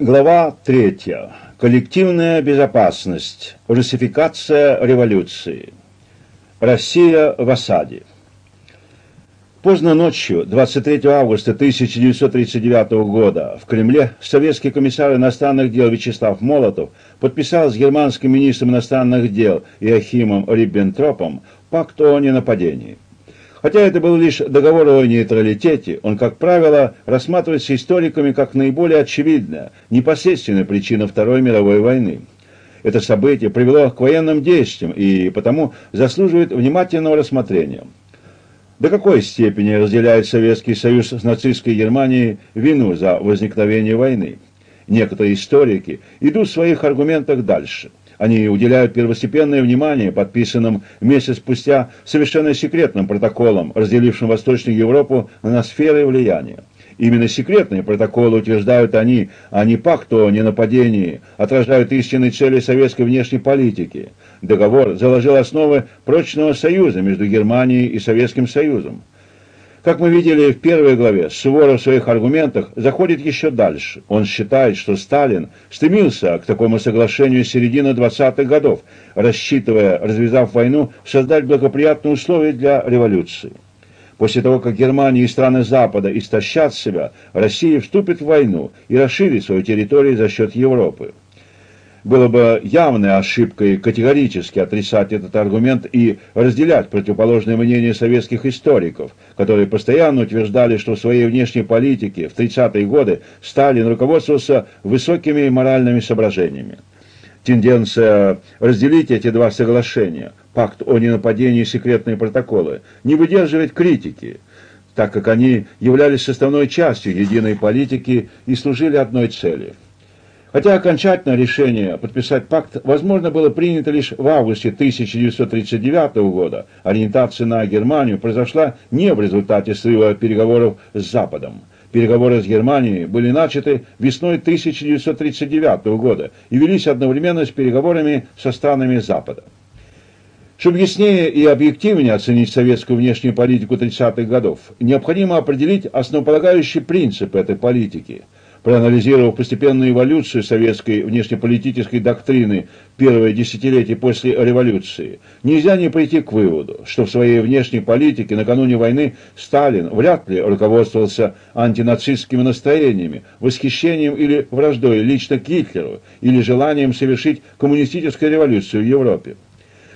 Глава 3. Коллективная безопасность. Русификация революции. Россия в осаде. Поздно ночью, 23 августа 1939 года, в Кремле советский комиссар иностранных дел Вячеслав Молотов подписал с германским министром иностранных дел Иохимом Риббентропом пакт о ненападении. Хотя это был лишь договор о нейтралитете, он, как правило, рассматривается историками как наиболее очевидная, непосредственная причина Второй мировой войны. Это событие привело к военным действиям и потому заслуживает внимательного рассмотрения. До какой степени разделяет Советский Союз с нацистской Германией вину за возникновение войны? Некоторые историки идут в своих аргументах дальше – они уделяют первостепенное внимание подписанным месяц спустя совершенно секретным протоколом, разделившим Восточную Европу на сферы влияния. Именно секретные протоколы, утверждают они, а не пакт о ненападении, отражают истинные цели советской внешней политики. Договор заложил основы прочного союза между Германией и Советским Союзом. Как мы видели в первой главе, Суворов в своих аргументах заходит еще дальше. Он считает, что Сталин стремился к такому соглашению середины 20-х годов, рассчитывая, развязав войну, создать благоприятные условия для революции. После того, как Германия и страны Запада истощат себя, Россия вступит в войну и расширит свою территорию за счет Европы. Было бы явной ошибкой категорически отрицать этот аргумент и разделять противоположное мнение советских историков, которые постоянно утверждали, что в своей внешней политике в 30-е годы Сталин руководствовался высокими моральными соображениями. Тенденция разделить эти два соглашения, пакт о ненападении и секретные протоколы, не выдерживает критики, так как они являлись составной частью единой политики и служили одной цели – Хотя окончательное решение подписать пакт, возможно, было принято лишь в августе 1939 года, ориентация на Германию произошла не в результате срыва переговоров с Западом. Переговоры с Германией были начаты весной 1939 года и велись одновременно с переговорами со странами Запада. Чтобы яснее и объективнее оценить советскую внешнюю политику 30-х годов, необходимо определить основополагающий принцип этой политики – проанализировав постепенную эволюцию советской внешнеполитической доктрины первое десятилетие после революции, нельзя не прийти к выводу, что в своей внешней политике накануне войны Сталин вряд ли руководствовался антинацистскими настроениями, восхищением или враждой лично к Гитлеру или желанием совершить коммунистическую революцию в Европе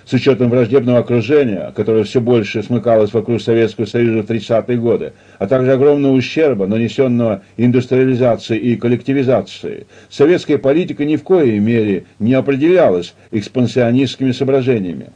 с учетом враждебного окружения, которое все больше смыкалось вокруг Советского Союза в 30-е годы, а также огромного ущерба, нанесенного индустриализацией и коллективизацией, советская политика ни в коей мере не определялась экспансионистскими соображениями.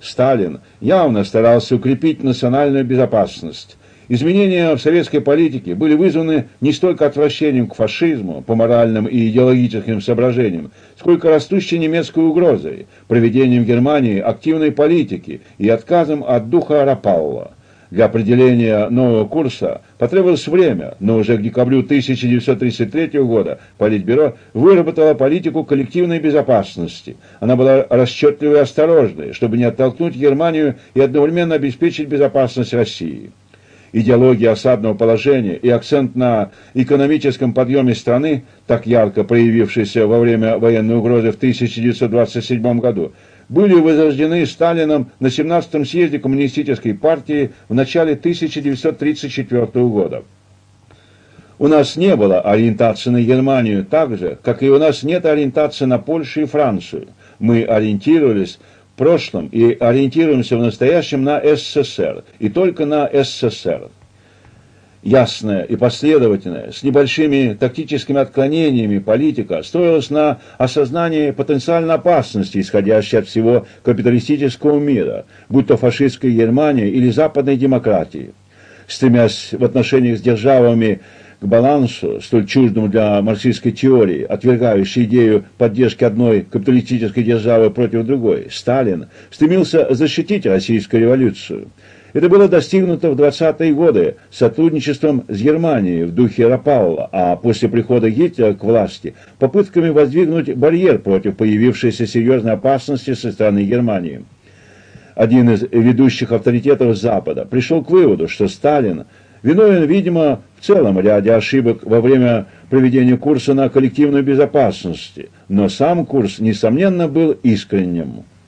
Сталин явно старался укрепить национальную безопасность, Изменения в советской политике были вызваны не столько отвращением к фашизму по моральным и идеологическим соображениям, сколько растущей немецкой угрозой, проведением Германии активной политики и отказом от духа Рапалла. Для определения нового курса потребовалось время, но уже к декабрю 1933 года Политбюро выработало политику коллективной безопасности. Она была расчетливой и осторожной, чтобы не оттолкнуть Германию и одновременно обеспечить безопасность России идеология осадного положения и акцент на экономическом подъеме страны, так ярко проявившийся во время военной угрозы в 1927 году, были возрождены Сталином на 17-м съезде Коммунистической партии в начале 1934 года. У нас не было ориентации на Германию так же, как и у нас нет ориентации на Польшу и Францию. Мы ориентировались прошлом и ориентируемся в настоящем на СССР, и только на СССР. Ясная и последовательная, с небольшими тактическими отклонениями политика строилась на осознании потенциальной опасности, исходящей от всего капиталистического мира, будь то фашистская Германия или западной демократии. Стремясь в отношениях с державами к балансу, столь чуждому для марксистской теории, отвергающей идею поддержки одной капиталистической державы против другой, Сталин стремился защитить российскую революцию. Это было достигнуто в 20-е годы сотрудничеством с Германией в духе Рапалла, а после прихода Гитлера к власти попытками воздвигнуть барьер против появившейся серьезной опасности со стороны Германии. Один из ведущих авторитетов Запада пришел к выводу, что Сталин Виновен, видимо, в целом ряде ошибок во время проведения курса на коллективную безопасность, но сам курс, несомненно, был искренним.